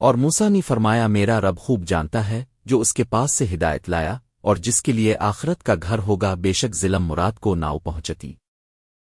اور موسا نے فرمایا، میرا رب خوب جانتا ہے، جو اس کے پاس سے ہدایت لایا اور جس کے لیے آخرت کا گھر ہوگا، بے شک ظلم مراد کو ناؤ پہنچتی۔